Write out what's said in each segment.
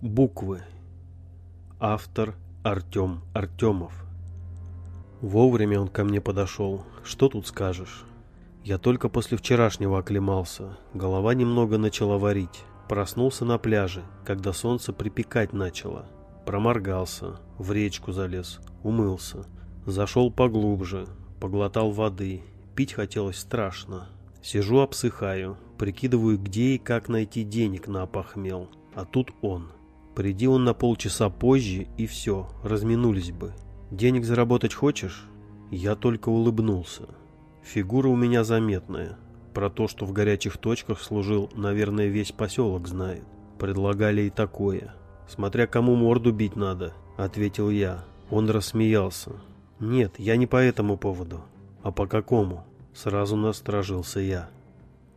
Буквы. Автор Артем Артемов. Вовремя он ко мне подошел. Что тут скажешь? Я только после вчерашнего оклемался. Голова немного начала варить. Проснулся на пляже, когда солнце припекать начало. Проморгался, в речку залез, умылся. Зашел поглубже, поглотал воды. Пить хотелось страшно. Сижу обсыхаю, прикидываю, где и как найти денег на опохмел. А тут он. Приди он на полчаса позже, и все, разминулись бы. Денег заработать хочешь? Я только улыбнулся. Фигура у меня заметная. Про то, что в горячих точках служил, наверное, весь поселок знает. Предлагали и такое. Смотря кому морду бить надо, ответил я. Он рассмеялся. Нет, я не по этому поводу. А по какому? Сразу насторожился я.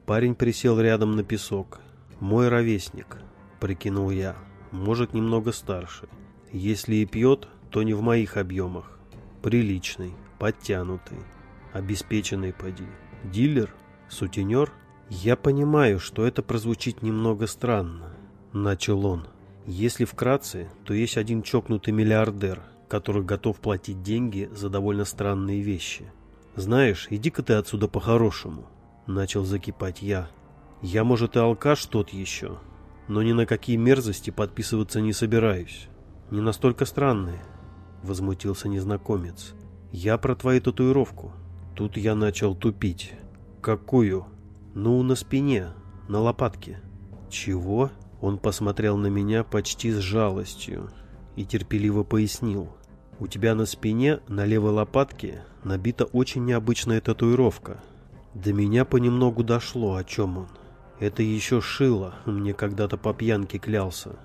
Парень присел рядом на песок. Мой ровесник, прикинул я может немного старше. Если и пьет, то не в моих объемах. Приличный, подтянутый, обеспеченный поди. Дилер? Сутенер? Я понимаю, что это прозвучит немного странно, начал он. Если вкратце, то есть один чокнутый миллиардер, который готов платить деньги за довольно странные вещи. Знаешь, иди-ка ты отсюда по-хорошему, начал закипать я. Я, может, и алкаш тот еще, но ни на какие мерзости подписываться не собираюсь. Не настолько странные, — возмутился незнакомец. Я про твою татуировку. Тут я начал тупить. Какую? Ну, на спине, на лопатке. Чего? Он посмотрел на меня почти с жалостью и терпеливо пояснил. У тебя на спине, на левой лопатке, набита очень необычная татуировка. До меня понемногу дошло, о чем он. Это еще Шило мне когда-то по пьянке клялся,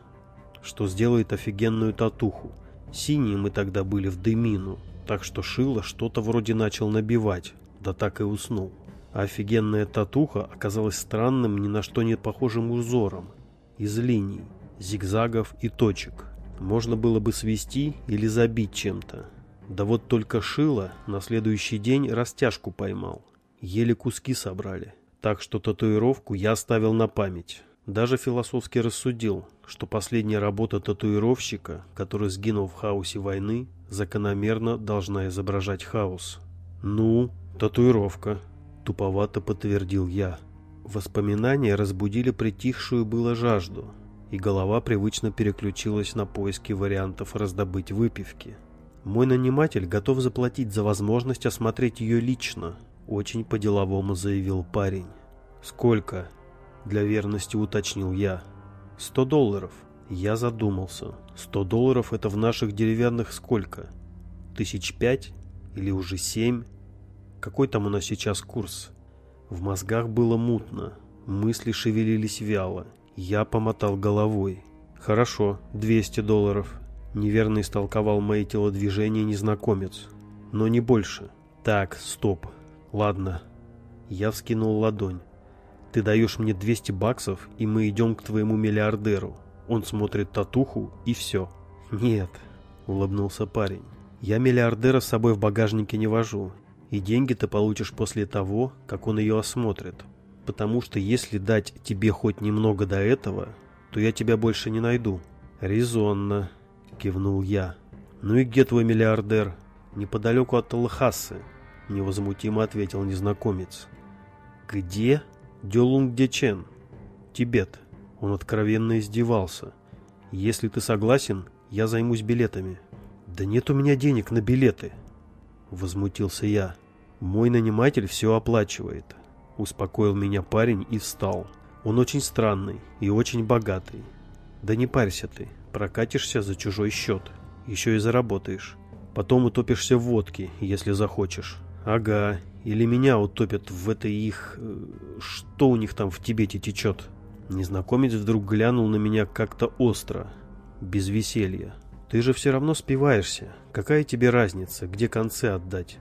что сделает офигенную татуху. Синие мы тогда были в дымину, так что Шило что-то вроде начал набивать, да так и уснул. А офигенная татуха оказалась странным, ни на что не похожим узором. Из линий, зигзагов и точек. Можно было бы свести или забить чем-то. Да вот только Шило на следующий день растяжку поймал. Еле куски собрали. Так что татуировку я оставил на память. Даже философски рассудил, что последняя работа татуировщика, который сгинул в хаосе войны, закономерно должна изображать хаос. «Ну, татуировка», — туповато подтвердил я. Воспоминания разбудили притихшую было жажду, и голова привычно переключилась на поиски вариантов раздобыть выпивки. Мой наниматель готов заплатить за возможность осмотреть ее лично, очень по-деловому заявил парень. «Сколько?» Для верности уточнил я. «Сто долларов». Я задумался. «Сто долларов это в наших деревянных сколько? Тысяч пять? Или уже семь? Какой там у нас сейчас курс?» В мозгах было мутно. Мысли шевелились вяло. Я помотал головой. «Хорошо, 200 долларов». Неверно истолковал мои телодвижения незнакомец. «Но не больше». «Так, стоп. Ладно». Я вскинул ладонь. Ты даешь мне 200 баксов, и мы идем к твоему миллиардеру. Он смотрит татуху, и все. Нет, улыбнулся парень. Я миллиардера с собой в багажнике не вожу. И деньги ты получишь после того, как он ее осмотрит. Потому что если дать тебе хоть немного до этого, то я тебя больше не найду. Резонно, кивнул я. Ну и где твой миллиардер? Неподалеку от Талхасы, невозмутимо ответил незнакомец. Где? Дёлунгдечен, Тибет. Он откровенно издевался. Если ты согласен, я займусь билетами. Да нет у меня денег на билеты, возмутился я. Мой наниматель все оплачивает. Успокоил меня парень и встал. Он очень странный и очень богатый. Да не парься ты, прокатишься за чужой счет. Еще и заработаешь. Потом утопишься в водке, если захочешь. Ага, или меня утопят в этой их... Э, что у них там в Тибете течет? Незнакомец вдруг глянул на меня как-то остро, без веселья. Ты же все равно спиваешься. Какая тебе разница, где концы отдать?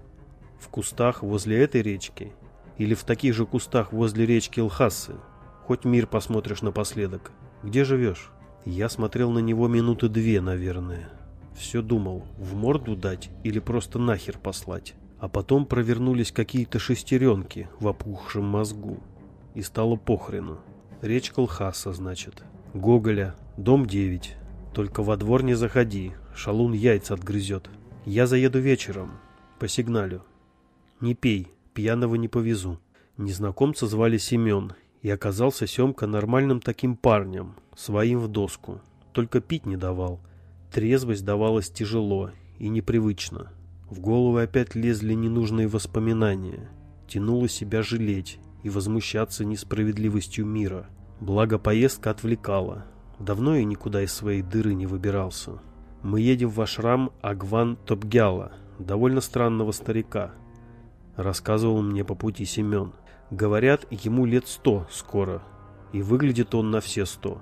В кустах возле этой речки? Или в таких же кустах возле речки Лхасы? Хоть мир посмотришь напоследок. Где живешь? Я смотрел на него минуты две, наверное. Все думал, в морду дать или просто нахер послать. А потом провернулись какие-то шестеренки в опухшем мозгу. И стало похрену. Речь Колхаса, значит. Гоголя, дом 9. Только во двор не заходи, шалун яйца отгрызет. Я заеду вечером, по сигналю. Не пей, пьяного не повезу. Незнакомца звали Семен, и оказался Семка нормальным таким парнем, своим в доску. Только пить не давал. Трезвость давалась тяжело и непривычно. В голову опять лезли ненужные воспоминания. Тянуло себя жалеть и возмущаться несправедливостью мира. Благо поездка отвлекала. Давно я никуда из своей дыры не выбирался. Мы едем в ашрам Агван Топгяла, довольно странного старика. Рассказывал мне по пути Семен. Говорят, ему лет сто скоро. И выглядит он на все сто.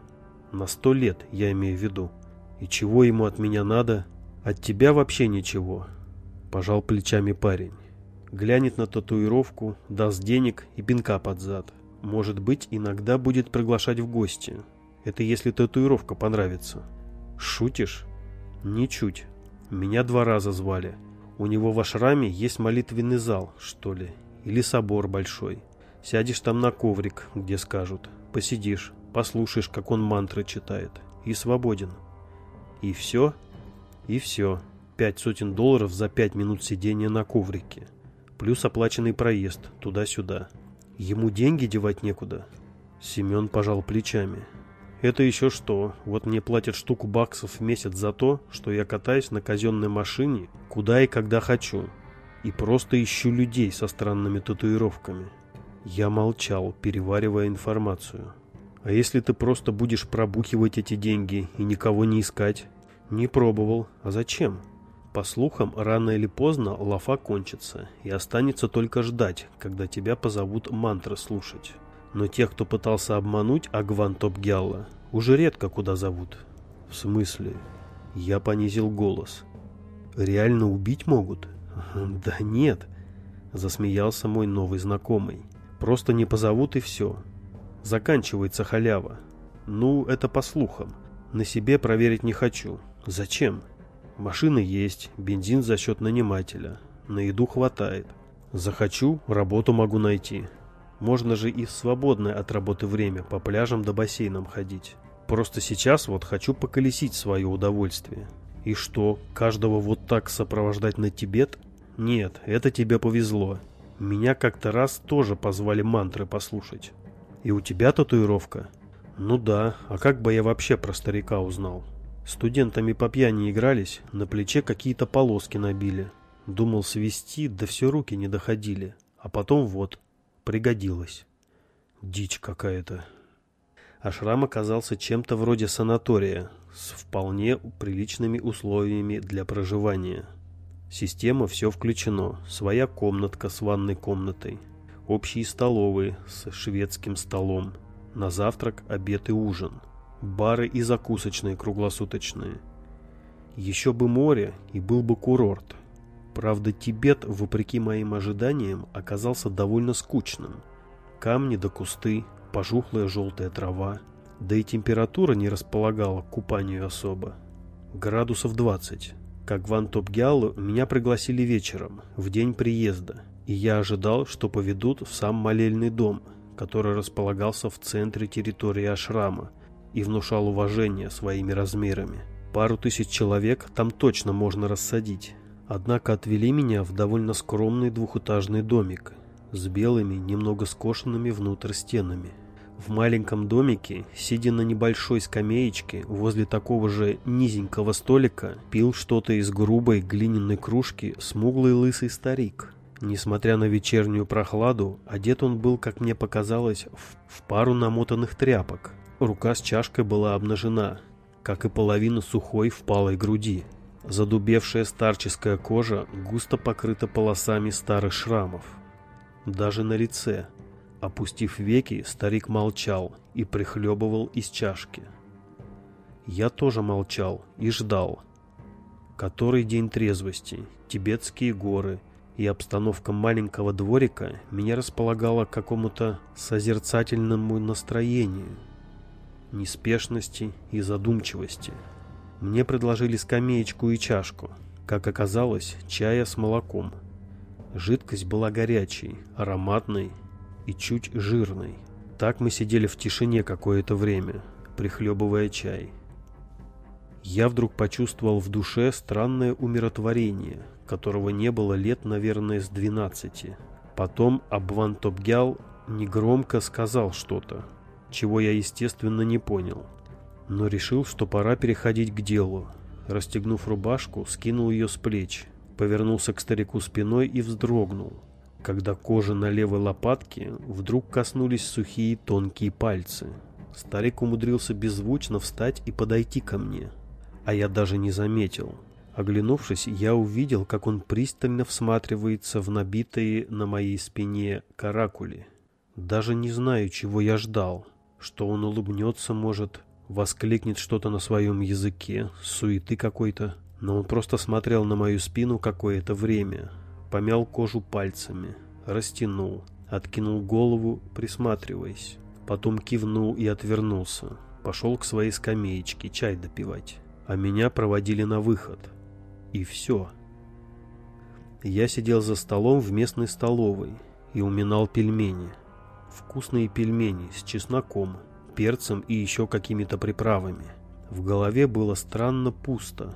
На сто лет, я имею в виду. И чего ему от меня надо? От тебя вообще ничего. Пожал плечами парень. Глянет на татуировку, даст денег и пинка под зад. Может быть, иногда будет приглашать в гости. Это если татуировка понравится. Шутишь? Ничуть. Меня два раза звали. У него в ашраме есть молитвенный зал, что ли, или собор большой. Сядешь там на коврик, где скажут. Посидишь, послушаешь, как он мантры читает. И свободен. И все? И все. Пять сотен долларов за пять минут сидения на коврике. Плюс оплаченный проезд туда-сюда. Ему деньги девать некуда. Семен пожал плечами. Это еще что? Вот мне платят штуку баксов в месяц за то, что я катаюсь на казенной машине, куда и когда хочу. И просто ищу людей со странными татуировками. Я молчал, переваривая информацию. А если ты просто будешь пробухивать эти деньги и никого не искать? Не пробовал. А зачем? По слухам, рано или поздно лафа кончится, и останется только ждать, когда тебя позовут мантры слушать. Но тех, кто пытался обмануть Агван Топгялла, уже редко куда зовут. В смысле? Я понизил голос. Реально убить могут? Да нет, засмеялся мой новый знакомый. Просто не позовут и все. Заканчивается халява. Ну, это по слухам. На себе проверить не хочу. Зачем? Машина есть, бензин за счет нанимателя. На еду хватает. Захочу, работу могу найти. Можно же и в свободное от работы время по пляжам да бассейнам ходить. Просто сейчас вот хочу поколесить свое удовольствие. И что, каждого вот так сопровождать на Тибет? Нет, это тебе повезло. Меня как-то раз тоже позвали мантры послушать. И у тебя татуировка? Ну да, а как бы я вообще про старика узнал? Студентами по пьяни игрались, на плече какие-то полоски набили. Думал свести, да все руки не доходили. А потом вот, пригодилось. Дичь какая-то. Ашрам оказался чем-то вроде санатория, с вполне приличными условиями для проживания. Система все включено. Своя комнатка с ванной комнатой. Общие столовые с шведским столом. На завтрак, обед и ужин. Бары и закусочные круглосуточные. Еще бы море и был бы курорт. Правда, Тибет, вопреки моим ожиданиям, оказался довольно скучным. Камни да кусты, пожухлая желтая трава, да и температура не располагала к купанию особо. Градусов 20. Как в Антопгиалу меня пригласили вечером, в день приезда, и я ожидал, что поведут в сам молельный дом, который располагался в центре территории ашрама и внушал уважение своими размерами. Пару тысяч человек там точно можно рассадить. Однако отвели меня в довольно скромный двухэтажный домик с белыми, немного скошенными внутрь стенами – в маленьком домике, сидя на небольшой скамеечке возле такого же низенького столика, пил что-то из грубой глиняной кружки смуглый лысый старик. Несмотря на вечернюю прохладу, одет он был, как мне показалось, в, в пару намотанных тряпок. Рука с чашкой была обнажена, как и половина сухой впалой груди. Задубевшая старческая кожа густо покрыта полосами старых шрамов. Даже на лице – Опустив веки, старик молчал и прихлебывал из чашки. Я тоже молчал и ждал. Который день трезвости, тибетские горы и обстановка маленького дворика меня располагала к какому-то созерцательному настроению, неспешности и задумчивости. Мне предложили скамеечку и чашку, как оказалось, чая с молоком. Жидкость была горячей, ароматной и чуть жирной. Так мы сидели в тишине какое-то время, прихлебывая чай. я вдруг почувствовал в душе странное умиротворение, которого не было лет, наверное, с двенадцати. Потом Абван Топгял негромко сказал что-то, чего я, естественно, не понял. Но решил, что пора переходить к делу. Расстегнув рубашку, скинул ее с плеч, повернулся к старику спиной и вздрогнул, когда кожа на левой лопатке вдруг коснулись сухие тонкие пальцы. Старик умудрился беззвучно встать и подойти ко мне, а я даже не заметил. Оглянувшись, я увидел, как он пристально всматривается в набитые на моей спине каракули. Даже не знаю, чего я ждал, что он улыбнется, может, воскликнет что-то на своем языке, суеты какой-то, но он просто смотрел на мою спину какое-то время, помял кожу пальцами, растянул, откинул голову, присматриваясь, потом кивнул и отвернулся, пошел к своей скамеечке чай допивать, а меня проводили на выход. И все. Я сидел за столом в местной столовой и уминал пельмени. Вкусные пельмени с чесноком, перцем и еще какими-то приправами. В голове было странно пусто.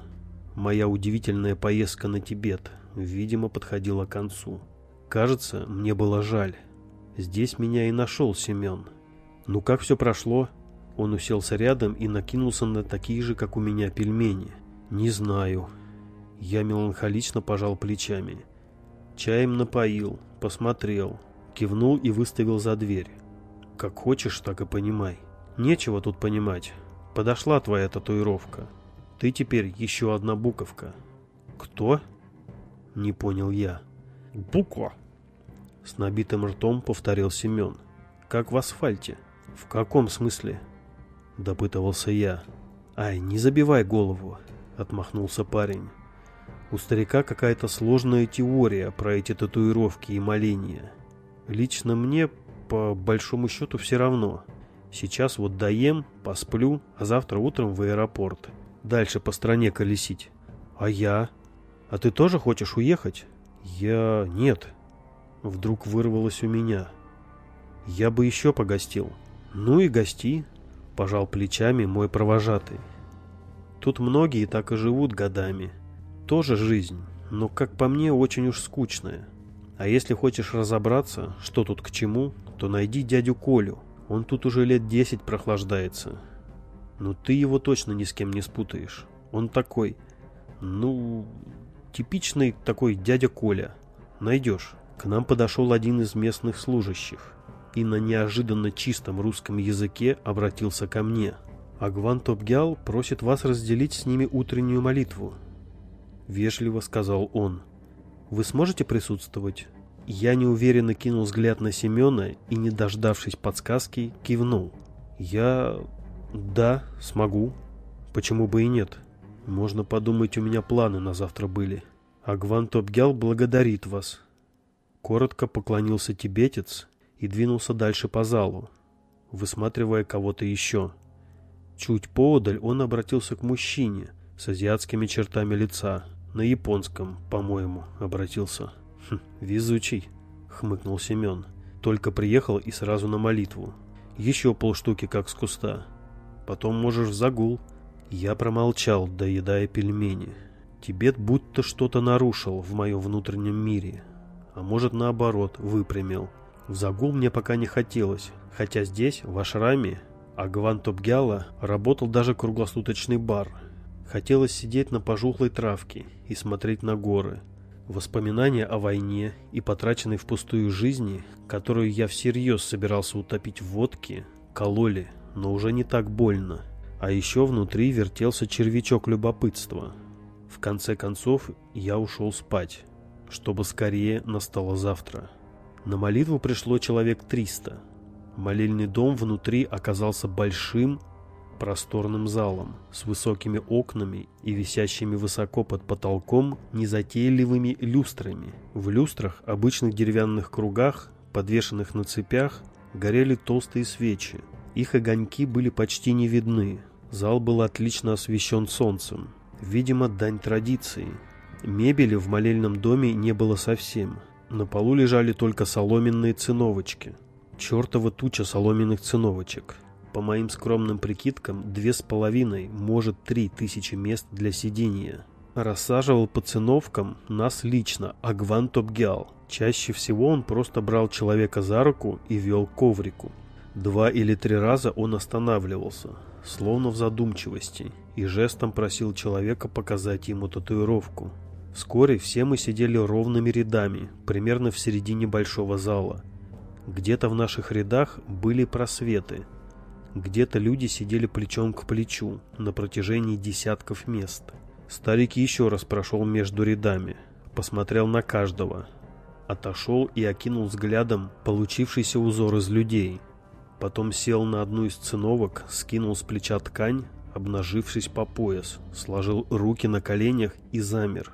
Моя удивительная поездка на Тибет, видимо, подходила к концу. Кажется, мне было жаль. Здесь меня и нашел Семен. Ну как все прошло? Он уселся рядом и накинулся на такие же, как у меня, пельмени. Не знаю. Я меланхолично пожал плечами. Чаем напоил, посмотрел, кивнул и выставил за дверь. Как хочешь, так и понимай. Нечего тут понимать. Подошла твоя татуировка. Ты теперь еще одна буковка. Кто? Не понял я. Буква. С набитым ртом повторил Семен. Как в асфальте. В каком смысле? Допытывался я. Ай, не забивай голову. Отмахнулся парень. У старика какая-то сложная теория про эти татуировки и моления. Лично мне, по большому счету, все равно. Сейчас вот доем, посплю, а завтра утром в аэропорт. Дальше по стране колесить. А я? А ты тоже хочешь уехать? Я... нет. Вдруг вырвалось у меня. Я бы еще погостил. Ну и гости, пожал плечами мой провожатый. Тут многие так и живут годами. Тоже жизнь, но, как по мне, очень уж скучная. А если хочешь разобраться, что тут к чему, то найди дядю Колю. Он тут уже лет десять прохлаждается. Но ты его точно ни с кем не спутаешь. Он такой, ну, типичный такой дядя Коля. Найдешь. К нам подошел один из местных служащих и на неожиданно чистом русском языке обратился ко мне. Агван Топгял просит вас разделить с ними утреннюю молитву. Вежливо сказал он. Вы сможете присутствовать? Я неуверенно кинул взгляд на Семена и, не дождавшись подсказки, кивнул. Я... да, смогу. Почему бы и нет? Можно подумать, у меня планы на завтра были. Агван Топгял благодарит вас. Коротко поклонился тибетец и двинулся дальше по залу, высматривая кого-то еще. Чуть поодаль он обратился к мужчине с азиатскими чертами лица. На японском, по-моему, обратился. Хм, везучий, хмыкнул Семен. Только приехал и сразу на молитву. Еще полштуки как с куста. Потом можешь в загул. Я промолчал, доедая пельмени. Тибет будто что-то нарушил в моем внутреннем мире. А может наоборот, выпрямил. В загул мне пока не хотелось, хотя здесь, в Ашраме, Агван Топгяла работал даже круглосуточный бар. Хотелось сидеть на пожухлой травке и смотреть на горы, Воспоминания о войне и потраченной впустую жизни, которую я всерьез собирался утопить в водке, кололи, но уже не так больно. А еще внутри вертелся червячок любопытства. В конце концов, я ушел спать, чтобы скорее настало завтра. На молитву пришло человек 300. Молельный дом внутри оказался большим просторным залом с высокими окнами и висящими высоко под потолком незатейливыми люстрами. В люстрах, обычных деревянных кругах, подвешенных на цепях, горели толстые свечи. Их огоньки были почти не видны. Зал был отлично освещен солнцем. Видимо, дань традиции. Мебели в молельном доме не было совсем. На полу лежали только соломенные циновочки. Чертова туча соломенных циновочек – по моим скромным прикидкам, две с половиной, может три тысячи мест для сидения. Рассаживал по циновкам нас лично Агван Топгиал. Чаще всего он просто брал человека за руку и вел к коврику. Два или три раза он останавливался, словно в задумчивости, и жестом просил человека показать ему татуировку. Вскоре все мы сидели ровными рядами, примерно в середине большого зала. Где-то в наших рядах были просветы. Где-то люди сидели плечом к плечу на протяжении десятков мест. Старик еще раз прошел между рядами, посмотрел на каждого, отошел и окинул взглядом получившийся узор из людей. Потом сел на одну из циновок, скинул с плеча ткань, обнажившись по пояс, сложил руки на коленях и замер.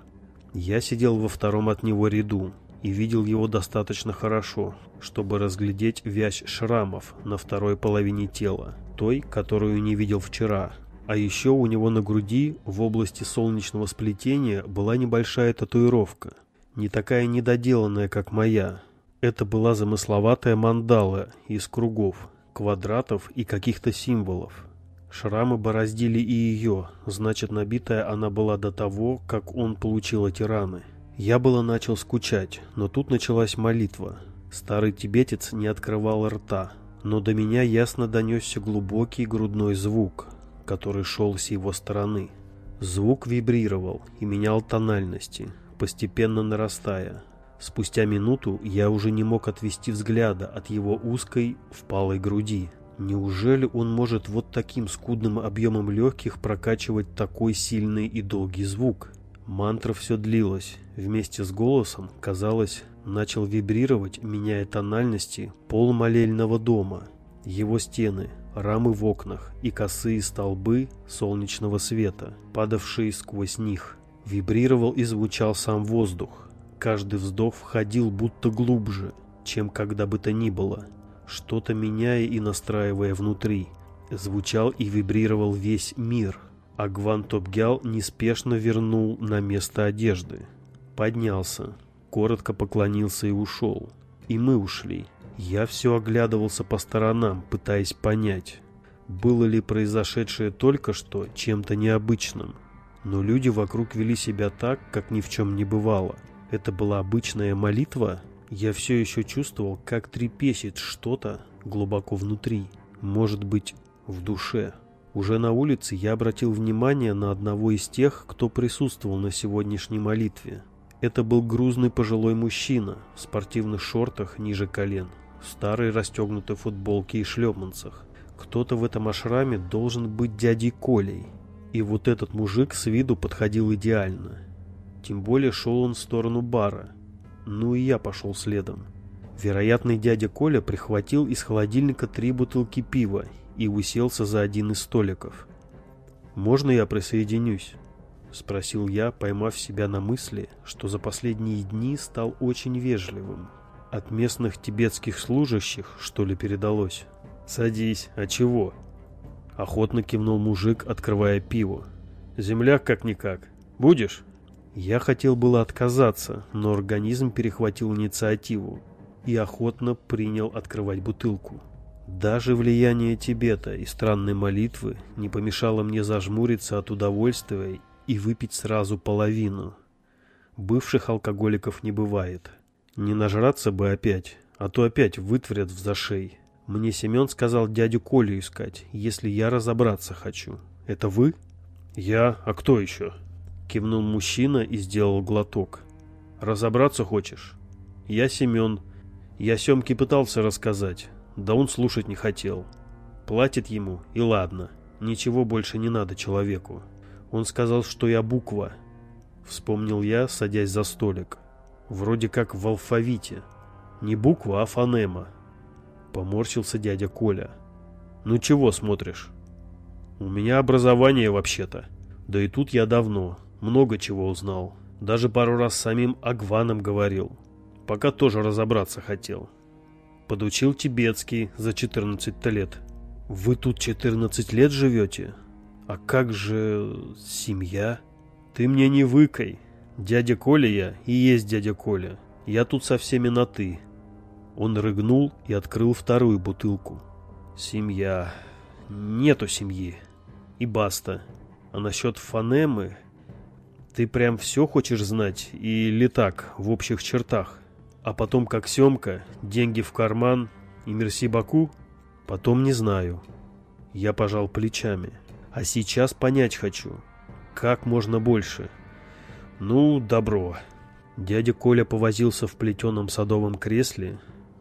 Я сидел во втором от него ряду и видел его достаточно хорошо, чтобы разглядеть вязь шрамов на второй половине тела, той, которую не видел вчера. А еще у него на груди в области солнечного сплетения была небольшая татуировка, не такая недоделанная, как моя. Это была замысловатая мандала из кругов, квадратов и каких-то символов. Шрамы бороздили и ее, значит, набитая она была до того, как он получил эти раны. Я было начал скучать, но тут началась молитва. Старый тибетец не открывал рта, но до меня ясно донесся глубокий грудной звук, который шел с его стороны. Звук вибрировал и менял тональности, постепенно нарастая. Спустя минуту я уже не мог отвести взгляда от его узкой, впалой груди. Неужели он может вот таким скудным объемом легких прокачивать такой сильный и долгий звук? Мантра все длилась. Вместе с голосом, казалось, начал вибрировать, меняя тональности пол молельного дома. Его стены, рамы в окнах и косые столбы солнечного света, падавшие сквозь них. Вибрировал и звучал сам воздух. Каждый вздох входил будто глубже, чем когда бы то ни было что-то меняя и настраивая внутри. Звучал и вибрировал весь мир, а Гван Топгял неспешно вернул на место одежды. Поднялся, коротко поклонился и ушел. И мы ушли. Я все оглядывался по сторонам, пытаясь понять, было ли произошедшее только что чем-то необычным. Но люди вокруг вели себя так, как ни в чем не бывало. Это была обычная молитва? Я все еще чувствовал, как трепещет что-то глубоко внутри, может быть, в душе. Уже на улице я обратил внимание на одного из тех, кто присутствовал на сегодняшней молитве. Это был грузный пожилой мужчина в спортивных шортах ниже колен, старой расстегнутой футболке и шлепанцах. Кто-то в этом ашраме должен быть дядей Колей. И вот этот мужик с виду подходил идеально. Тем более шел он в сторону бара – ну и я пошел следом. Вероятный дядя Коля прихватил из холодильника три бутылки пива и уселся за один из столиков. «Можно я присоединюсь?» — спросил я, поймав себя на мысли, что за последние дни стал очень вежливым. От местных тибетских служащих, что ли, передалось? «Садись, а чего?» Охотно кивнул мужик, открывая пиво. «Земляк как-никак. Будешь?» Я хотел было отказаться, но организм перехватил инициативу и охотно принял открывать бутылку. Даже влияние Тибета и странной молитвы не помешало мне зажмуриться от удовольствия и выпить сразу половину. Бывших алкоголиков не бывает. Не нажраться бы опять, а то опять вытворят в зашей. Мне Семен сказал дядю Колю искать, если я разобраться хочу. Это вы? Я? А кто еще? Кивнул мужчина и сделал глоток. «Разобраться хочешь?» «Я Семен. Я Семке пытался рассказать, да он слушать не хотел. Платит ему, и ладно. Ничего больше не надо человеку. Он сказал, что я буква». Вспомнил я, садясь за столик. Вроде как в алфавите. Не буква, а фонема. Поморщился дядя Коля. «Ну чего смотришь?» «У меня образование вообще-то. Да и тут я давно много чего узнал. Даже пару раз самим Агваном говорил. Пока тоже разобраться хотел. Подучил тибетский за 14 лет. Вы тут 14 лет живете? А как же семья? Ты мне не выкай. Дядя Коля я и есть дядя Коля. Я тут со всеми на «ты». Он рыгнул и открыл вторую бутылку. Семья. нету семьи. И баста. А насчет фонемы... Ты прям все хочешь знать или так, в общих чертах? А потом как Семка, деньги в карман и мерси Баку? Потом не знаю. Я пожал плечами. А сейчас понять хочу. Как можно больше? Ну, добро. Дядя Коля повозился в плетеном садовом кресле,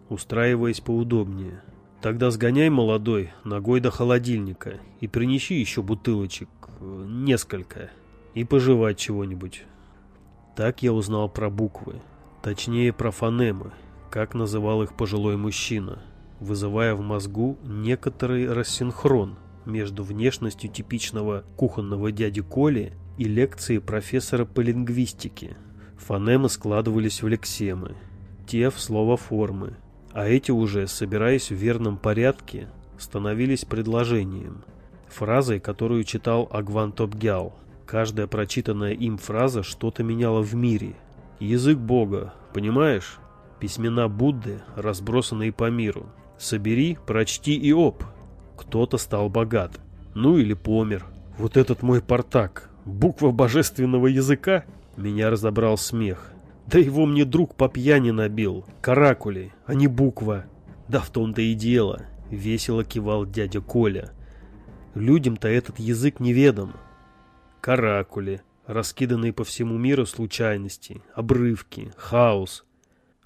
устраиваясь поудобнее. Тогда сгоняй, молодой, ногой до холодильника и принеси еще бутылочек, э, несколько, и пожевать чего-нибудь. Так я узнал про буквы, точнее про фонемы, как называл их пожилой мужчина, вызывая в мозгу некоторый рассинхрон между внешностью типичного кухонного дяди Коли и лекцией профессора по лингвистике. Фонемы складывались в лексемы, те в словоформы, а эти уже, собираясь в верном порядке, становились предложением, фразой, которую читал Агван Топгял. Каждая прочитанная им фраза что-то меняла в мире. Язык Бога, понимаешь? Письмена Будды, разбросанные по миру. Собери, прочти и оп. Кто-то стал богат. Ну или помер. Вот этот мой портак. Буква божественного языка? Меня разобрал смех. Да его мне друг по пьяни набил. Каракули, а не буква. Да в том-то и дело. Весело кивал дядя Коля. Людям-то этот язык неведом. Каракули, раскиданные по всему миру случайности, обрывки, хаос.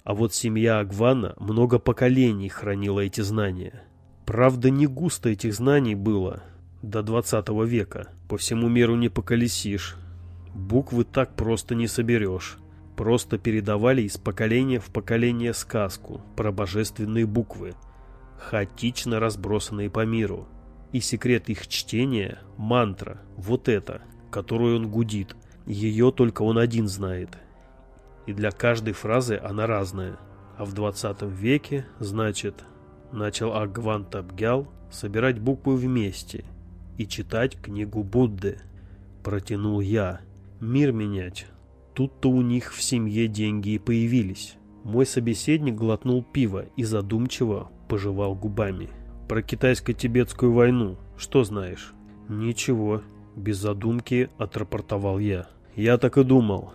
А вот семья Агвана много поколений хранила эти знания. Правда, не густо этих знаний было до 20 века. По всему миру не поколесишь. Буквы так просто не соберешь. Просто передавали из поколения в поколение сказку про божественные буквы, хаотично разбросанные по миру. И секрет их чтения – мантра, вот эта, которую он гудит. Ее только он один знает. И для каждой фразы она разная. А в 20 веке, значит, начал Агван Табгял собирать буквы вместе и читать книгу Будды. Протянул я. Мир менять. Тут-то у них в семье деньги и появились. Мой собеседник глотнул пиво и задумчиво пожевал губами. Про китайско-тибетскую войну что знаешь? Ничего, без задумки отрапортовал я. Я так и думал.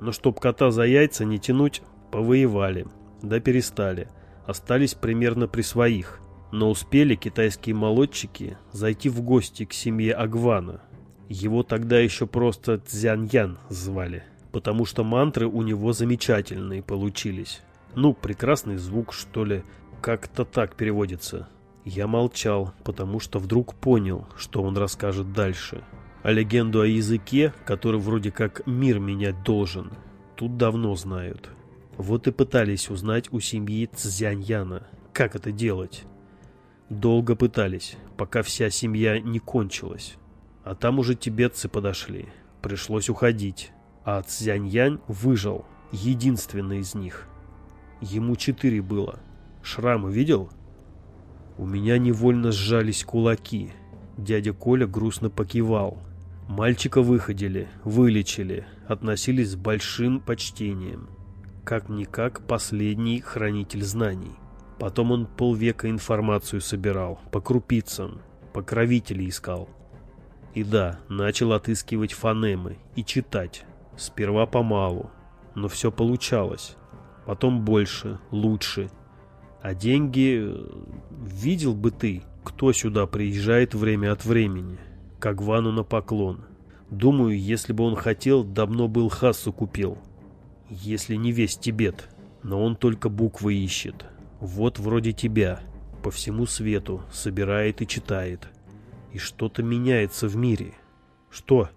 Но чтоб кота за яйца не тянуть, повоевали. Да перестали. Остались примерно при своих. Но успели китайские молодчики зайти в гости к семье Агвана. Его тогда еще просто Цзяньян звали. Потому что мантры у него замечательные получились. Ну, прекрасный звук, что ли. Как-то так переводится. Я молчал, потому что вдруг понял, что он расскажет дальше. А легенду о языке, который вроде как мир менять должен, тут давно знают. Вот и пытались узнать у семьи Цзяньяна, как это делать. Долго пытались, пока вся семья не кончилась. А там уже тибетцы подошли. Пришлось уходить. А Цзяньянь выжил, единственный из них. Ему четыре было. Шрамы видел? У меня невольно сжались кулаки. Дядя Коля грустно покивал. Мальчика выходили, вылечили, относились с большим почтением. Как-никак последний хранитель знаний. Потом он полвека информацию собирал, по крупицам, покровителей искал. И да, начал отыскивать фонемы и читать. Сперва помалу, но все получалось. Потом больше, лучше – а деньги... Э, видел бы ты, кто сюда приезжает время от времени, как ванну на поклон. Думаю, если бы он хотел, давно был хассу купил. Если не весь Тибет, но он только буквы ищет. Вот вроде тебя, по всему свету, собирает и читает. И что-то меняется в мире. Что?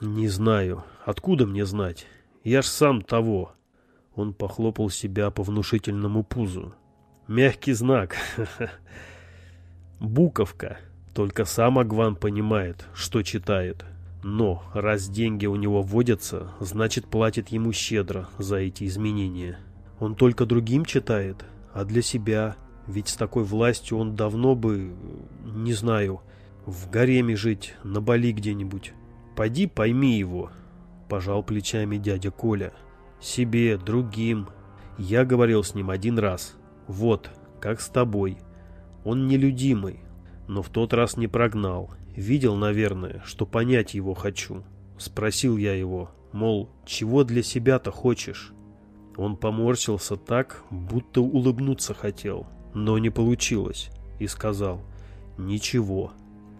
Не знаю. Откуда мне знать? Я ж сам того. Он похлопал себя по внушительному пузу. Мягкий знак. Буковка. Только сам Агван понимает, что читает. Но раз деньги у него водятся, значит платит ему щедро за эти изменения. Он только другим читает, а для себя. Ведь с такой властью он давно бы, не знаю, в гареме жить, на Бали где-нибудь. Пойди пойми его, пожал плечами дядя Коля. Себе, другим. Я говорил с ним один раз, вот, как с тобой. Он нелюдимый. Но в тот раз не прогнал. Видел, наверное, что понять его хочу. Спросил я его, мол, чего для себя-то хочешь? Он поморщился так, будто улыбнуться хотел, но не получилось, и сказал «Ничего».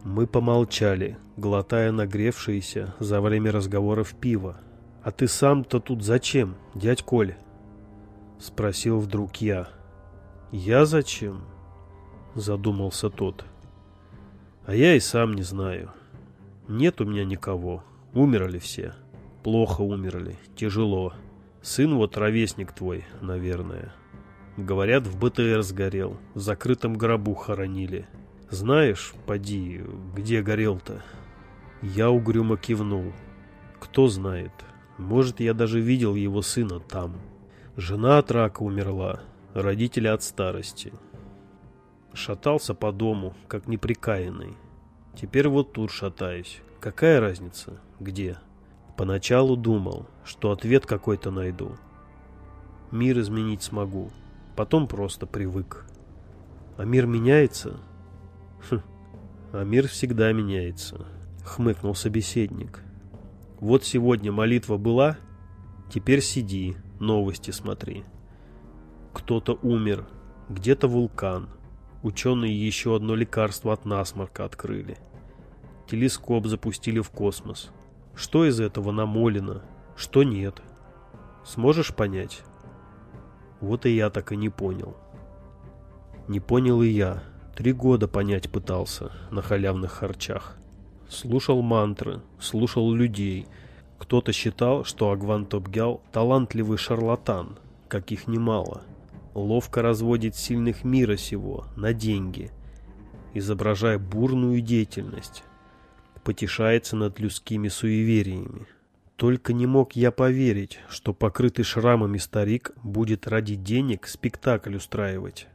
Мы помолчали, глотая нагревшееся за время разговоров пиво. «А ты сам-то тут зачем, дядь Коля?» Спросил вдруг я. «Я зачем?» Задумался тот. «А я и сам не знаю. Нет у меня никого. Умерли все. Плохо умерли. Тяжело. Сын вот ровесник твой, наверное. Говорят, в БТР сгорел. В закрытом гробу хоронили. Знаешь, поди, где горел-то?» Я угрюмо кивнул. «Кто знает. Может, я даже видел его сына там. Жена от рака умерла, родители от старости. Шатался по дому, как неприкаянный. Теперь вот тут шатаюсь. Какая разница? Где?» Поначалу думал, что ответ какой-то найду. Мир изменить смогу. Потом просто привык. А мир меняется? Хм, а мир всегда меняется, хмыкнул собеседник. Вот сегодня молитва была, теперь сиди, новости смотри. Кто-то умер, где-то вулкан. Ученые еще одно лекарство от насморка открыли. Телескоп запустили в космос. Что из этого намолено, что нет? Сможешь понять? Вот и я так и не понял. Не понял и я. Три года понять пытался на халявных харчах. Слушал мантры, слушал людей. Кто-то считал, что Агван Топгял талантливый шарлатан, каких немало. Ловко разводит сильных мира сего на деньги, изображая бурную деятельность, потешается над людскими суевериями. Только не мог я поверить, что покрытый шрамами старик будет ради денег спектакль устраивать.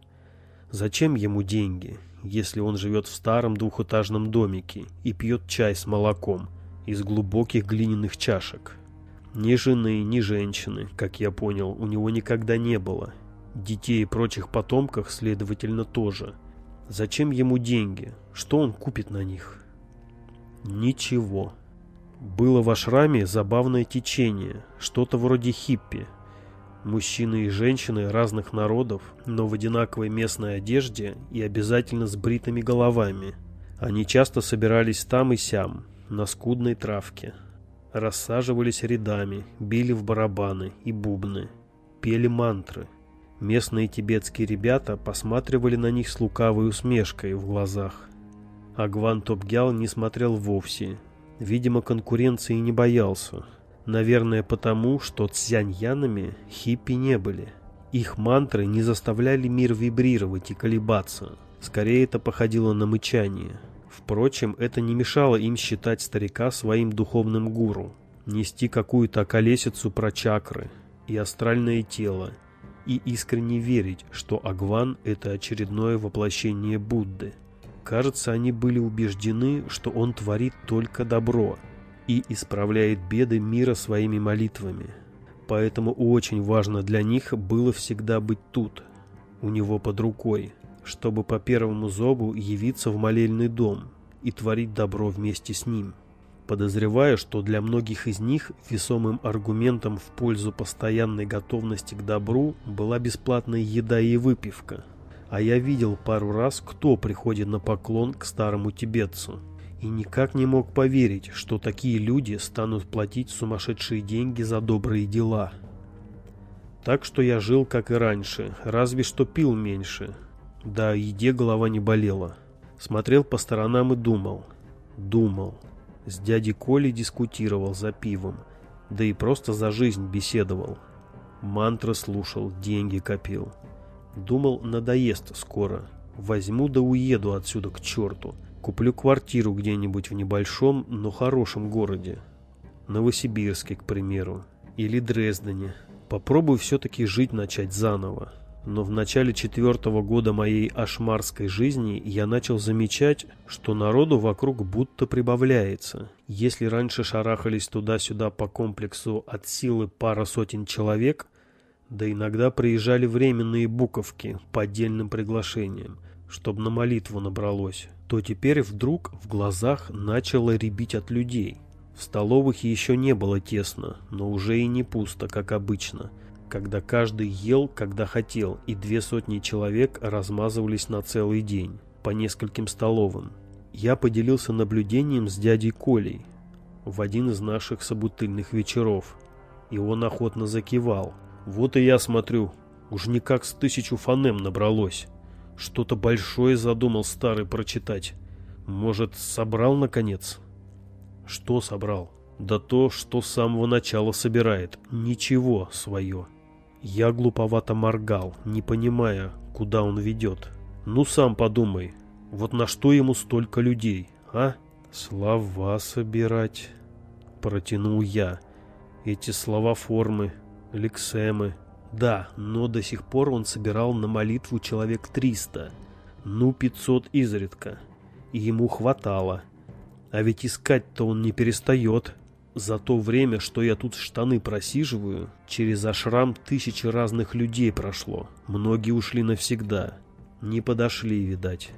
Зачем ему деньги, если он живет в старом двухэтажном домике и пьет чай с молоком из глубоких глиняных чашек? Ни жены, ни женщины, как я понял, у него никогда не было. Детей и прочих потомках, следовательно, тоже. Зачем ему деньги? Что он купит на них? Ничего. Было в ашраме забавное течение, что-то вроде хиппи. Мужчины и женщины разных народов, но в одинаковой местной одежде и обязательно с бритыми головами. Они часто собирались там и сям, на скудной травке. Рассаживались рядами, били в барабаны и бубны, пели мантры. Местные тибетские ребята посматривали на них с лукавой усмешкой в глазах. Агван Топгял не смотрел вовсе. Видимо, конкуренции не боялся. Наверное, потому, что цзяньянами хиппи не были. Их мантры не заставляли мир вибрировать и колебаться. Скорее, это походило на мычание. Впрочем, это не мешало им считать старика своим духовным гуру, нести какую-то колесицу про чакры и астральное тело, и искренне верить, что Агван – это очередное воплощение Будды – Кажется, они были убеждены, что он творит только добро и исправляет беды мира своими молитвами. Поэтому очень важно для них было всегда быть тут, у него под рукой, чтобы по первому зобу явиться в молельный дом и творить добро вместе с ним. Подозреваю, что для многих из них весомым аргументом в пользу постоянной готовности к добру была бесплатная еда и выпивка – а я видел пару раз, кто приходит на поклон к старому тибетцу. И никак не мог поверить, что такие люди станут платить сумасшедшие деньги за добрые дела. Так что я жил, как и раньше, разве что пил меньше. Да, еде голова не болела. Смотрел по сторонам и думал. Думал. С дядей Колей дискутировал за пивом. Да и просто за жизнь беседовал. Мантры слушал, деньги копил. Думал, надоест скоро. Возьму да уеду отсюда к черту. Куплю квартиру где-нибудь в небольшом, но хорошем городе. Новосибирске, к примеру. Или Дрездене. Попробую все-таки жить начать заново. Но в начале четвертого года моей ашмарской жизни я начал замечать, что народу вокруг будто прибавляется. Если раньше шарахались туда-сюда по комплексу от силы пара сотен человек, да иногда приезжали временные буковки по отдельным приглашениям, чтобы на молитву набралось, то теперь вдруг в глазах начало рябить от людей. В столовых еще не было тесно, но уже и не пусто, как обычно, когда каждый ел, когда хотел, и две сотни человек размазывались на целый день, по нескольким столовым. Я поделился наблюдением с дядей Колей в один из наших собутыльных вечеров, и он охотно закивал. Вот и я смотрю, уж не как с тысячу фонем набралось. Что-то большое задумал старый прочитать. Может, собрал наконец? Что собрал? Да то, что с самого начала собирает. Ничего свое. Я глуповато моргал, не понимая, куда он ведет. Ну сам подумай, вот на что ему столько людей, а? Слова собирать, протянул я. Эти слова формы, лексемы, да, но до сих пор он собирал на молитву человек 300, ну 500 изредка, и ему хватало. А ведь искать-то он не перестает. За то время, что я тут штаны просиживаю, через ашрам тысячи разных людей прошло. Многие ушли навсегда. Не подошли, видать.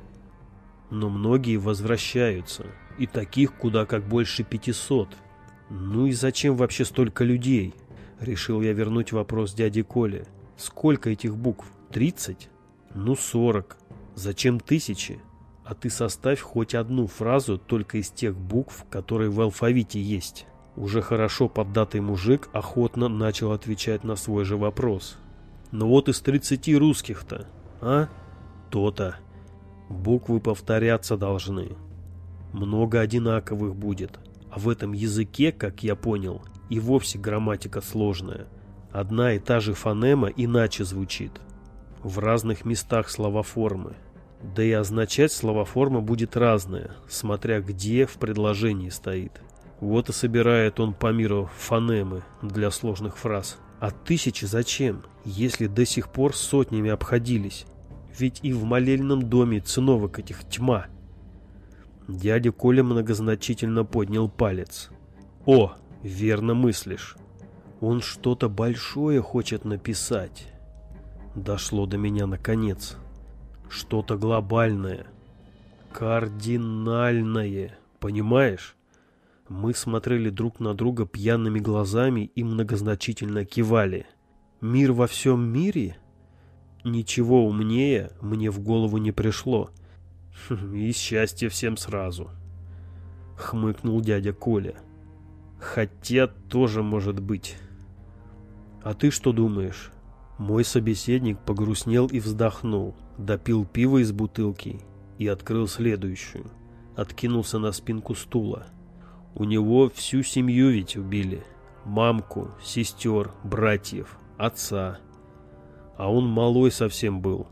Но многие возвращаются. И таких куда как больше пятисот. Ну и зачем вообще столько людей? Решил я вернуть вопрос дяде Коле. Сколько этих букв? Тридцать? Ну, сорок. Зачем тысячи? А ты составь хоть одну фразу только из тех букв, которые в алфавите есть. Уже хорошо поддатый мужик охотно начал отвечать на свой же вопрос. Ну вот из тридцати русских-то, а? То-то. Буквы повторяться должны. Много одинаковых будет. А в этом языке, как я понял, и вовсе грамматика сложная. Одна и та же фонема иначе звучит. В разных местах словоформы. Да и означать словоформа будет разная, смотря где в предложении стоит. Вот и собирает он по миру фонемы для сложных фраз. А тысячи зачем, если до сих пор сотнями обходились? Ведь и в молельном доме циновок этих тьма. Дядя Коля многозначительно поднял палец. «О, верно мыслишь. Он что-то большое хочет написать. Дошло до меня наконец. Что-то глобальное. Кардинальное. Понимаешь? Мы смотрели друг на друга пьяными глазами и многозначительно кивали. Мир во всем мире? Ничего умнее мне в голову не пришло. И счастье всем сразу. Хмыкнул дядя Коля. Хотя тоже может быть. А ты что думаешь? Мой собеседник погрустнел и вздохнул, допил пиво из бутылки и открыл следующую. Откинулся на спинку стула. У него всю семью ведь убили. Мамку, сестер, братьев, отца. А он малой совсем был.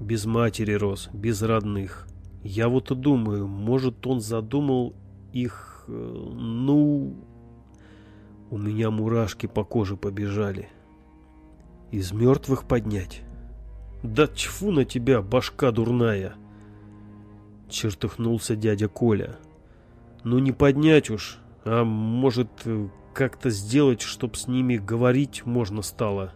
Без матери рос, без родных. Я вот и думаю, может он задумал их Э, ну... У меня мурашки по коже побежали. Из мертвых поднять? Да тьфу на тебя, башка дурная! Чертыхнулся дядя Коля. Ну не поднять уж, а может э, как-то сделать, чтоб с ними говорить можно стало.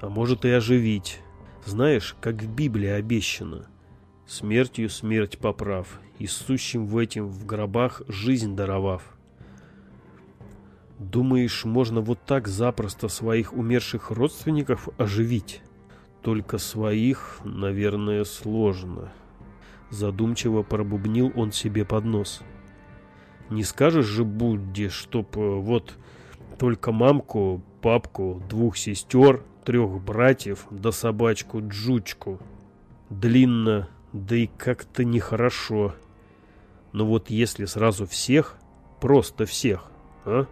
А может и оживить. Знаешь, как в Библии обещано. Смертью смерть поправ, и сущим в этим в гробах жизнь даровав. Думаешь, можно вот так запросто своих умерших родственников оживить? Только своих, наверное, сложно. Задумчиво пробубнил он себе под нос. Не скажешь же Будде, чтоб э, вот только мамку, папку, двух сестер, трех братьев да собачку Джучку. Длинно, да и как-то нехорошо. Но вот если сразу всех, просто всех, а?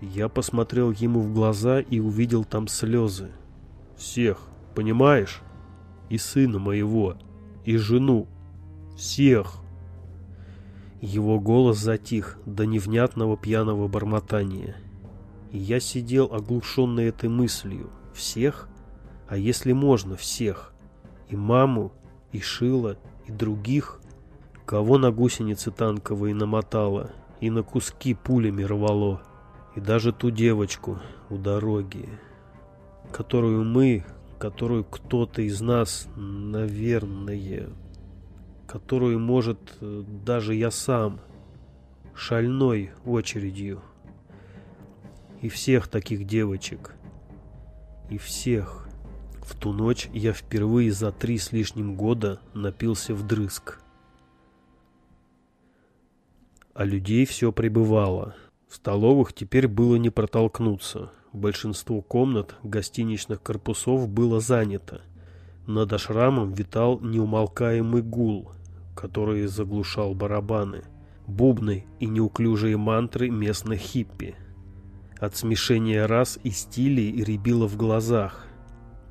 Я посмотрел ему в глаза и увидел там слезы. Всех, понимаешь? И сына моего, и жену. Всех. Его голос затих до невнятного пьяного бормотания. И я сидел оглушенный этой мыслью. Всех? А если можно, всех? И маму, и Шила, и других? Кого на гусеницы танковые намотало и на куски пулями рвало, и даже ту девочку у дороги, которую мы, которую кто-то из нас, наверное, которую, может, даже я сам, шальной очередью. И всех таких девочек. И всех. В ту ночь я впервые за три с лишним года напился вдрызг. А людей все прибывало. В столовых теперь было не протолкнуться. Большинство комнат гостиничных корпусов было занято. Над ашрамом витал неумолкаемый гул, который заглушал барабаны, бубны и неуклюжие мантры местных хиппи. От смешения рас и стилей рябило в глазах.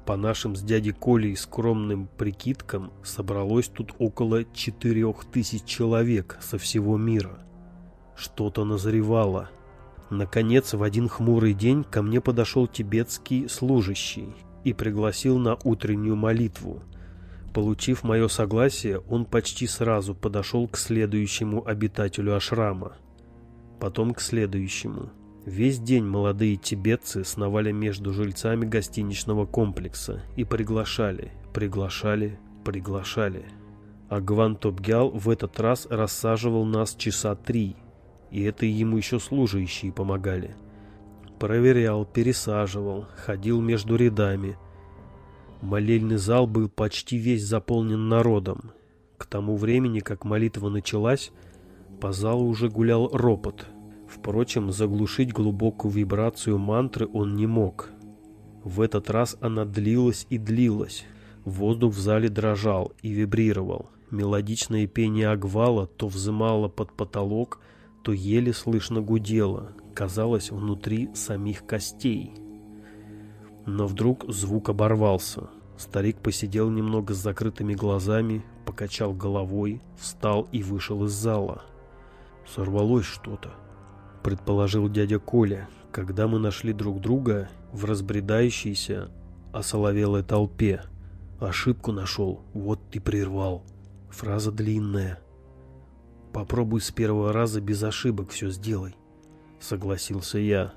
По нашим с дядей Колей скромным прикидкам собралось тут около четырех тысяч человек со всего мира. Что-то назревало. Наконец, в один хмурый день ко мне подошел тибетский служащий и пригласил на утреннюю молитву. Получив мое согласие, он почти сразу подошел к следующему обитателю ашрама. Потом к следующему. Весь день молодые тибетцы сновали между жильцами гостиничного комплекса и приглашали, приглашали, приглашали. А Гван Топгял в этот раз рассаживал нас часа три, и это ему еще служащие помогали. Проверял, пересаживал, ходил между рядами. Молельный зал был почти весь заполнен народом. К тому времени, как молитва началась, по залу уже гулял ропот. Впрочем, заглушить глубокую вибрацию мантры он не мог. В этот раз она длилась и длилась. Воздух в зале дрожал и вибрировал. Мелодичное пение Агвала то взымало под потолок, то еле слышно гудело, казалось, внутри самих костей. Но вдруг звук оборвался. Старик посидел немного с закрытыми глазами, покачал головой, встал и вышел из зала. «Сорвалось что-то», — предположил дядя Коля, когда мы нашли друг друга в разбредающейся, осоловелой толпе. «Ошибку нашел, вот ты прервал». Фраза длинная, Попробуй с первого раза без ошибок все сделай, согласился я.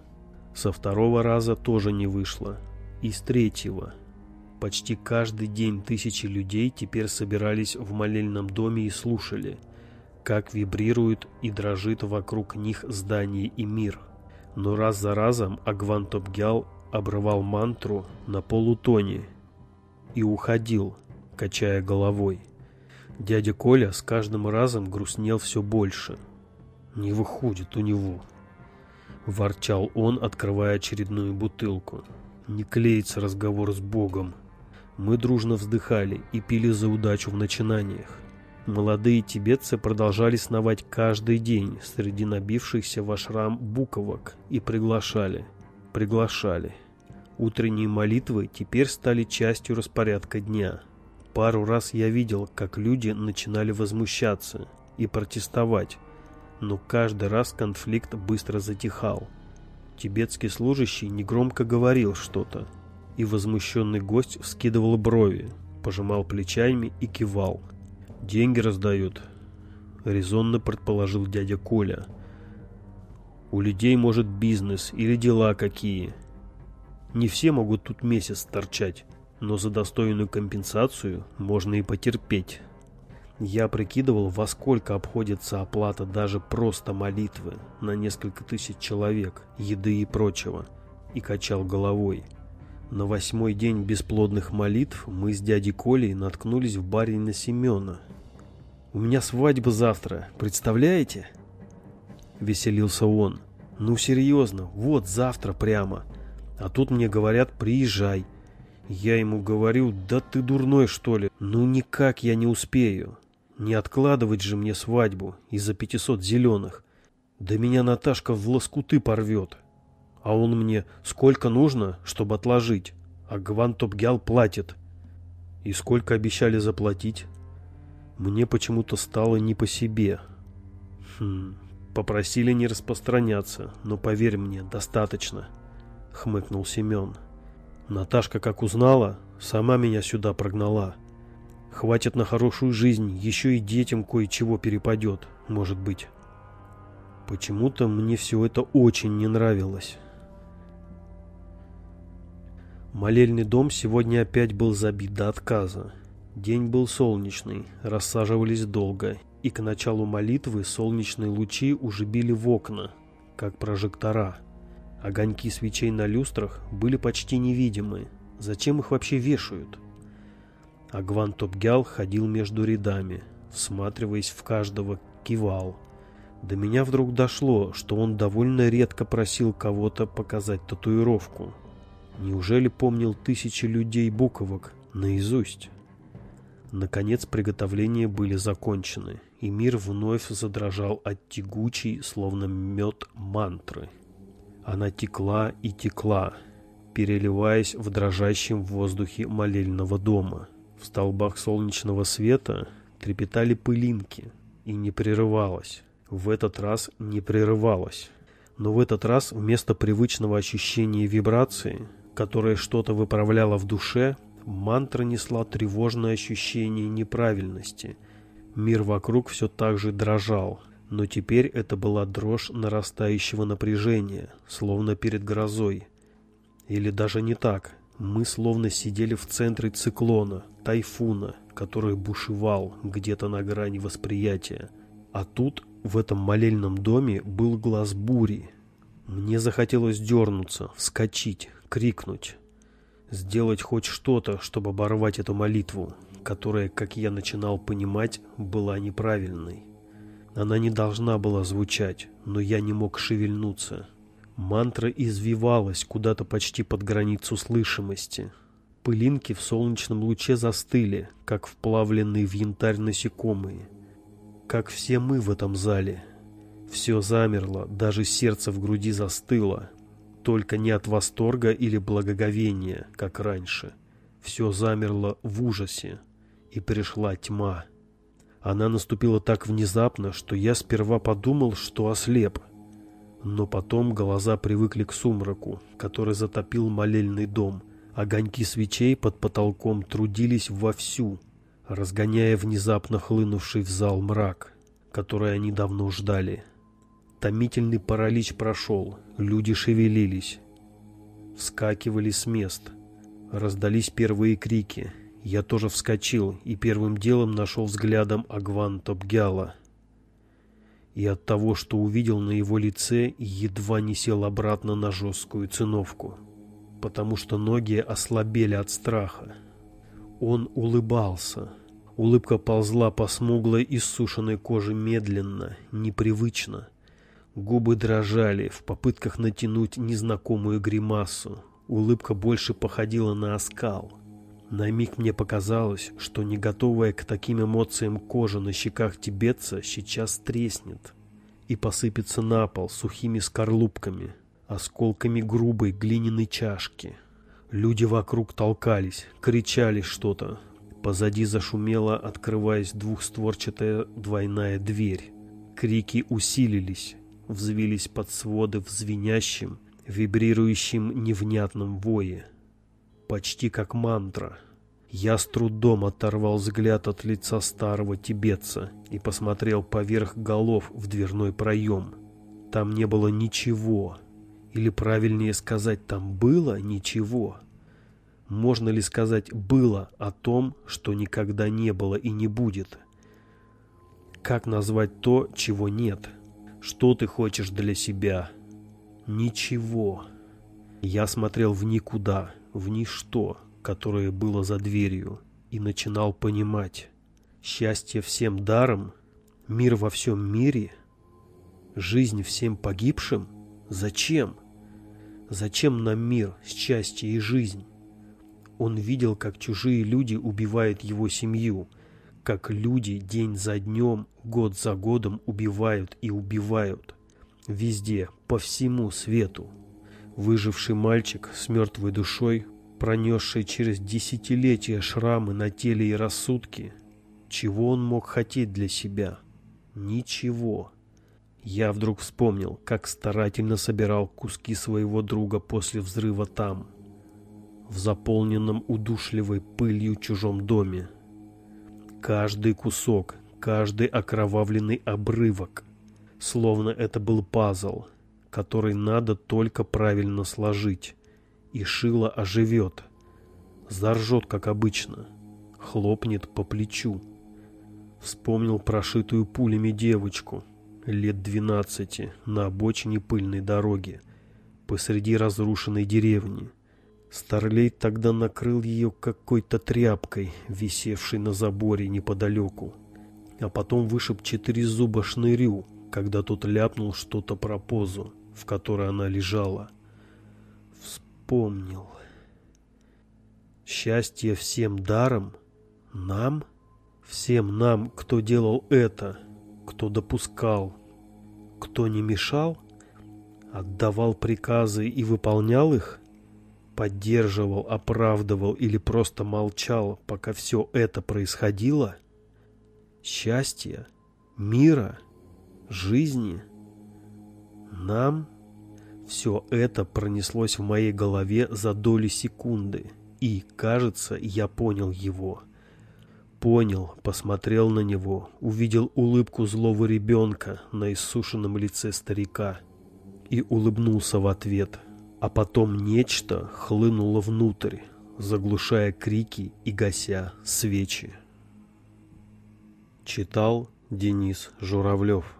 Со второго раза тоже не вышло. И с третьего. Почти каждый день тысячи людей теперь собирались в молельном доме и слушали, как вибрирует и дрожит вокруг них здание и мир. Но раз за разом Агван Топгял обрывал мантру на полутоне и уходил, качая головой. Дядя Коля с каждым разом грустнел все больше. «Не выходит у него», — ворчал он, открывая очередную бутылку. «Не клеится разговор с Богом». Мы дружно вздыхали и пили за удачу в начинаниях. Молодые тибетцы продолжали сновать каждый день среди набившихся в ашрам буковок и приглашали, приглашали. Утренние молитвы теперь стали частью распорядка дня — Пару раз я видел, как люди начинали возмущаться и протестовать, но каждый раз конфликт быстро затихал. Тибетский служащий негромко говорил что-то, и возмущенный гость вскидывал брови, пожимал плечами и кивал. «Деньги раздают», — резонно предположил дядя Коля. «У людей может бизнес или дела какие. Не все могут тут месяц торчать» но за достойную компенсацию можно и потерпеть. Я прикидывал, во сколько обходится оплата даже просто молитвы на несколько тысяч человек, еды и прочего, и качал головой. На восьмой день бесплодных молитв мы с дядей Колей наткнулись в баре на Семена. «У меня свадьба завтра, представляете?» Веселился он. «Ну серьезно, вот завтра прямо. А тут мне говорят, приезжай». Я ему говорю, да ты дурной что ли? Ну никак я не успею. Не откладывать же мне свадьбу из-за пятисот зеленых. Да меня Наташка в лоскуты порвет. А он мне сколько нужно, чтобы отложить. А Гван Топгял платит. И сколько обещали заплатить? Мне почему-то стало не по себе. Хм, попросили не распространяться, но поверь мне, достаточно. Хмыкнул Семен. Наташка, как узнала, сама меня сюда прогнала. Хватит на хорошую жизнь, еще и детям кое-чего перепадет, может быть. Почему-то мне все это очень не нравилось. Молельный дом сегодня опять был забит до отказа. День был солнечный, рассаживались долго, и к началу молитвы солнечные лучи уже били в окна, как прожектора. Огоньки свечей на люстрах были почти невидимы. Зачем их вообще вешают? Агван Топгял ходил между рядами, всматриваясь в каждого, кивал. До меня вдруг дошло, что он довольно редко просил кого-то показать татуировку. Неужели помнил тысячи людей буквок наизусть? Наконец приготовления были закончены, и мир вновь задрожал от тягучей, словно мед мантры. Она текла и текла, переливаясь в дрожащем воздухе молельного дома. В столбах солнечного света трепетали пылинки, и не прерывалась. В этот раз не прерывалась. Но в этот раз вместо привычного ощущения вибрации, которое что-то выправляло в душе, Мантра несла тревожное ощущение неправильности. Мир вокруг все так же дрожал, но теперь это была дрожь нарастающего напряжения, словно перед грозой. Или даже не так. Мы словно сидели в центре циклона, тайфуна, который бушевал где-то на грани восприятия. А тут, в этом молельном доме, был глаз бури. Мне захотелось дернуться, вскочить, крикнуть сделать хоть что-то, чтобы оборвать эту молитву, которая, как я начинал понимать, была неправильной. Она не должна была звучать, но я не мог шевельнуться. Мантра извивалась куда-то почти под границу слышимости. Пылинки в солнечном луче застыли, как вплавленные в янтарь насекомые. Как все мы в этом зале. Все замерло, даже сердце в груди застыло, только не от восторга или благоговения, как раньше. Все замерло в ужасе, и пришла тьма. Она наступила так внезапно, что я сперва подумал, что ослеп. Но потом глаза привыкли к сумраку, который затопил молельный дом. Огоньки свечей под потолком трудились вовсю, разгоняя внезапно хлынувший в зал мрак, который они давно ждали. Томительный паралич прошел, люди шевелились, вскакивали с мест. Раздались первые крики. Я тоже вскочил и первым делом нашел взглядом Агван Топгяла. И от того, что увидел на его лице, едва не сел обратно на жесткую циновку, потому что ноги ослабели от страха. Он улыбался. Улыбка ползла по смуглой иссушенной коже медленно, непривычно — Губы дрожали в попытках натянуть незнакомую гримасу. Улыбка больше походила на оскал. На миг мне показалось, что не готовая к таким эмоциям кожа на щеках тибетца сейчас треснет и посыпется на пол сухими скорлупками, осколками грубой глиняной чашки. Люди вокруг толкались, кричали что-то. Позади зашумела, открываясь двухстворчатая двойная дверь. Крики усилились, взвились под своды в звенящем, вибрирующем невнятном вое. Почти как мантра. Я с трудом оторвал взгляд от лица старого тибетца и посмотрел поверх голов в дверной проем. Там не было ничего. Или правильнее сказать, там было ничего. Можно ли сказать «было» о том, что никогда не было и не будет? Как назвать то, чего нет? Что ты хочешь для себя? Ничего. Я смотрел в никуда, в ничто, которое было за дверью, и начинал понимать. Счастье всем даром, мир во всем мире, жизнь всем погибшим? Зачем? Зачем нам мир, счастье и жизнь? Он видел, как чужие люди убивают его семью, как люди день за днем, год за годом убивают и убивают. Везде, по всему свету. Выживший мальчик с мертвой душой, пронесший через десятилетия шрамы на теле и рассудке, чего он мог хотеть для себя? Ничего. Я вдруг вспомнил, как старательно собирал куски своего друга после взрыва там, в заполненном удушливой пылью чужом доме. Каждый кусок, каждый окровавленный обрывок, словно это был пазл, который надо только правильно сложить, и шило оживет, заржет, как обычно, хлопнет по плечу. Вспомнил прошитую пулями девочку, лет двенадцати, на обочине пыльной дороги, посреди разрушенной деревни. Старлей тогда накрыл ее какой-то тряпкой, висевшей на заборе неподалеку, а потом вышиб четыре зуба шнырю, когда тот ляпнул что-то про позу, в которой она лежала. Вспомнил. Счастье всем даром? Нам? Всем нам, кто делал это, кто допускал, кто не мешал, отдавал приказы и выполнял их, поддерживал, оправдывал или просто молчал, пока все это происходило? Счастье? Мира? Жизни? Нам? Все это пронеслось в моей голове за доли секунды – и, кажется, я понял его. Понял, посмотрел на него, увидел улыбку злого ребенка на иссушенном лице старика и улыбнулся в ответ. А потом нечто хлынуло внутрь, заглушая крики и гася свечи. Читал Денис Журавлев